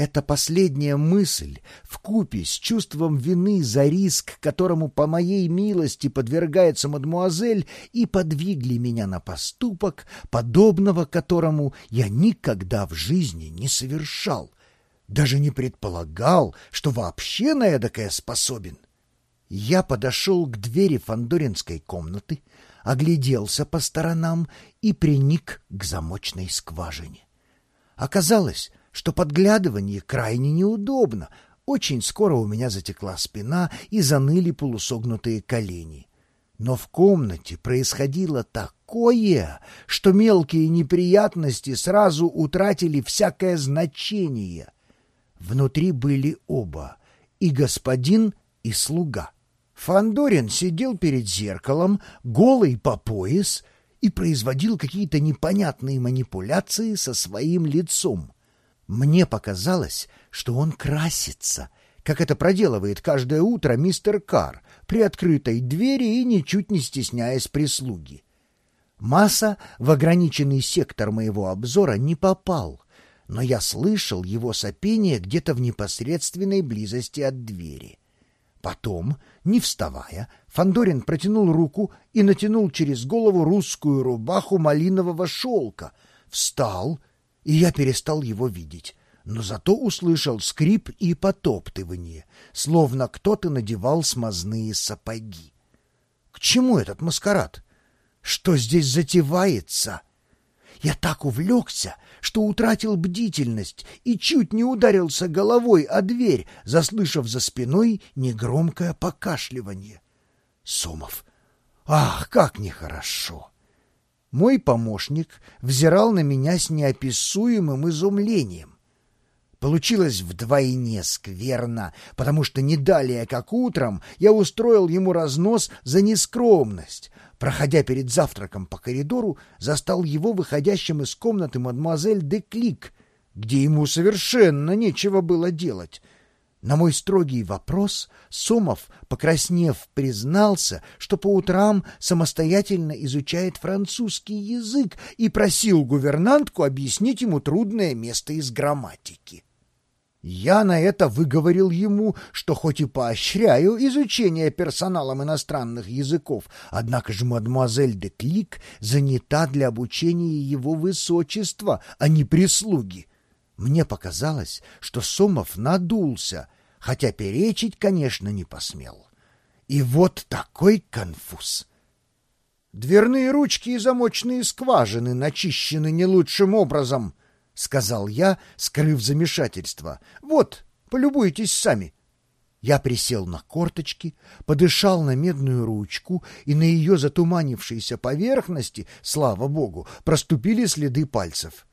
Эта последняя мысль, вкупе с чувством вины за риск, которому по моей милости подвергается мадмуазель, и подвигли меня на поступок, подобного которому я никогда в жизни не совершал. Даже не предполагал, что вообще на эдакое способен. Я подошел к двери фандоринской комнаты, огляделся по сторонам и приник к замочной скважине. Оказалось, что подглядывание крайне неудобно. Очень скоро у меня затекла спина и заныли полусогнутые колени. Но в комнате происходило такое, что мелкие неприятности сразу утратили всякое значение. Внутри были оба — и господин, и слуга. Фандорин сидел перед зеркалом, голый по пояс, и производил какие-то непонятные манипуляции со своим лицом. Мне показалось, что он красится, как это проделывает каждое утро мистер Кар при открытой двери и ничуть не стесняясь прислуги. Масса в ограниченный сектор моего обзора не попал, но я слышал его сопение где-то в непосредственной близости от двери. Потом, не вставая, Фандорин протянул руку и натянул через голову русскую рубаху малинового шелка, встал — и я перестал его видеть, но зато услышал скрип и потоптывание, словно кто-то надевал смазные сапоги. К чему этот маскарад? Что здесь затевается? Я так увлекся, что утратил бдительность и чуть не ударился головой о дверь, заслышав за спиной негромкое покашливание. Сомов. Ах, как нехорошо! Мой помощник взирал на меня с неописуемым изумлением. Получилось вдвойне скверно, потому что не далее, как утром, я устроил ему разнос за нескромность. Проходя перед завтраком по коридору, застал его выходящим из комнаты мадемуазель де Клик, где ему совершенно нечего было делать — на мой строгий вопрос Сомов, покраснев, признался, что по утрам самостоятельно изучает французский язык и просил гувернантку объяснить ему трудное место из грамматики. Я на это выговорил ему, что хоть и поощряю изучение персоналом иностранных языков, однако же мадемуазель де Клик занята для обучения его высочества, а не прислуги. Мне показалось, что Сомов надулся, хотя перечить, конечно, не посмел. И вот такой конфуз. «Дверные ручки и замочные скважины начищены не лучшим образом», — сказал я, скрыв замешательство. «Вот, полюбуйтесь сами». Я присел на корточки, подышал на медную ручку, и на ее затуманившейся поверхности, слава богу, проступили следы пальцев.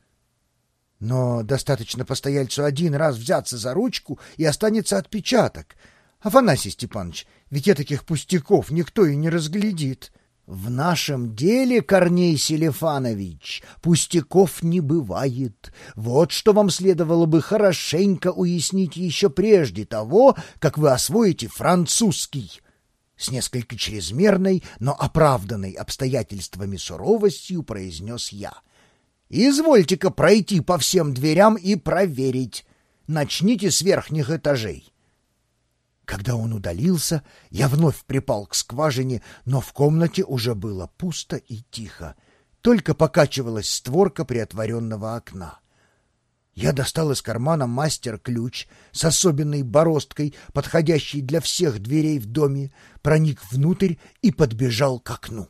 Но достаточно постояльцу один раз взяться за ручку, и останется отпечаток. Афанасий Степанович, ведь таких пустяков никто и не разглядит. В нашем деле, Корней Селефанович, пустяков не бывает. Вот что вам следовало бы хорошенько уяснить еще прежде того, как вы освоите французский. С несколько чрезмерной, но оправданной обстоятельствами суровостью произнес я — Извольте-ка пройти по всем дверям и проверить. Начните с верхних этажей. Когда он удалился, я вновь припал к скважине, но в комнате уже было пусто и тихо. Только покачивалась створка приотворенного окна. Я достал из кармана мастер-ключ с особенной бороздкой, подходящей для всех дверей в доме, проник внутрь и подбежал к окну.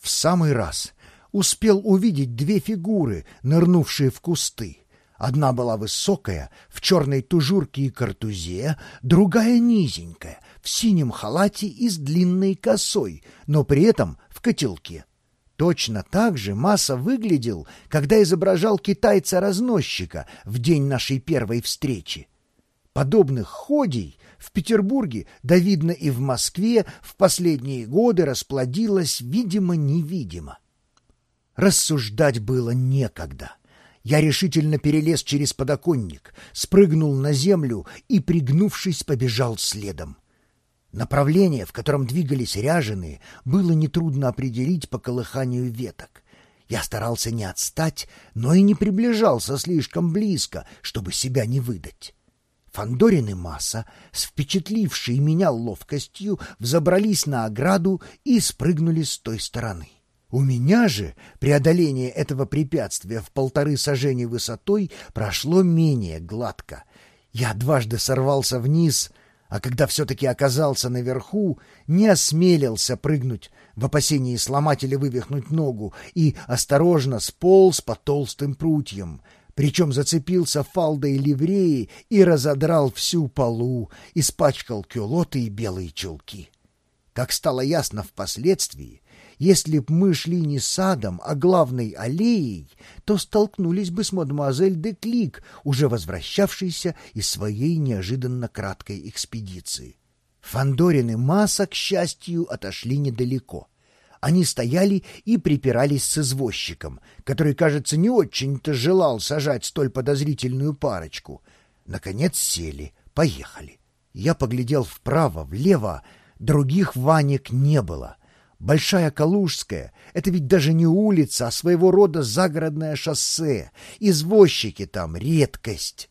В самый раз успел увидеть две фигуры, нырнувшие в кусты. Одна была высокая, в черной тужурке и картузе, другая низенькая, в синем халате и с длинной косой, но при этом в котелке. Точно так же Масса выглядел, когда изображал китайца-разносчика в день нашей первой встречи. Подобных ходей в Петербурге, да видно и в Москве, в последние годы расплодилось видимо-невидимо. Рассуждать было некогда. Я решительно перелез через подоконник, спрыгнул на землю и, пригнувшись, побежал следом. Направление, в котором двигались ряженые, было нетрудно определить по колыханию веток. Я старался не отстать, но и не приближался слишком близко, чтобы себя не выдать. Фандорин и Масса, с впечатлившей меня ловкостью, взобрались на ограду и спрыгнули с той стороны. У меня же преодоление этого препятствия в полторы сажени высотой прошло менее гладко. Я дважды сорвался вниз, а когда все-таки оказался наверху, не осмелился прыгнуть в опасении сломать или вывихнуть ногу и осторожно сполз по толстым прутьям, причем зацепился фалдой ливреи и разодрал всю полу, испачкал кюлоты и белые чулки. Как стало ясно впоследствии, если б мы шли не садом, а главной аллеей, то столкнулись бы с мадемуазель де Клик, уже возвращавшейся из своей неожиданно краткой экспедиции. Фандорин и Масса, к счастью, отошли недалеко. Они стояли и припирались с извозчиком, который, кажется, не очень-то желал сажать столь подозрительную парочку. Наконец сели, поехали. Я поглядел вправо, влево, других ванек не было. Большая Калужская — это ведь даже не улица, а своего рода загородное шоссе. Извозчики там — редкость.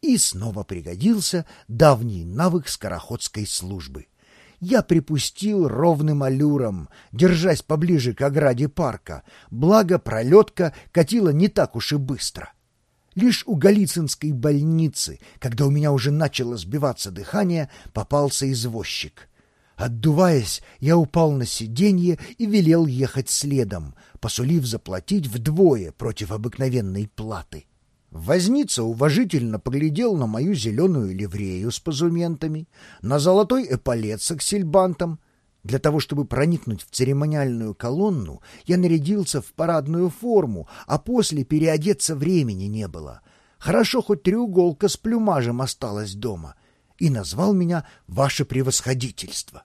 И снова пригодился давний навык скороходской службы. Я припустил ровным аллюром, держась поближе к ограде парка, благо пролетка катила не так уж и быстро. Лишь у Голицынской больницы, когда у меня уже начало сбиваться дыхание, попался извозчик — Отдуваясь, я упал на сиденье и велел ехать следом, посулив заплатить вдвое против обыкновенной платы. Возница уважительно поглядел на мою зеленую ливрею с позументами, на золотой эполет с аксельбантом. Для того, чтобы проникнуть в церемониальную колонну, я нарядился в парадную форму, а после переодеться времени не было. Хорошо, хоть треуголка с плюмажем осталась дома. И назвал меня «Ваше превосходительство».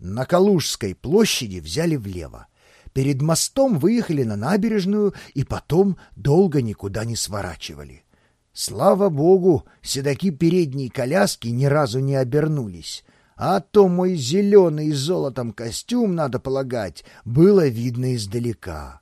На Калужской площади взяли влево. Перед мостом выехали на набережную и потом долго никуда не сворачивали. Слава богу, седаки передней коляски ни разу не обернулись. А то мой зеленый с золотом костюм, надо полагать, было видно издалека.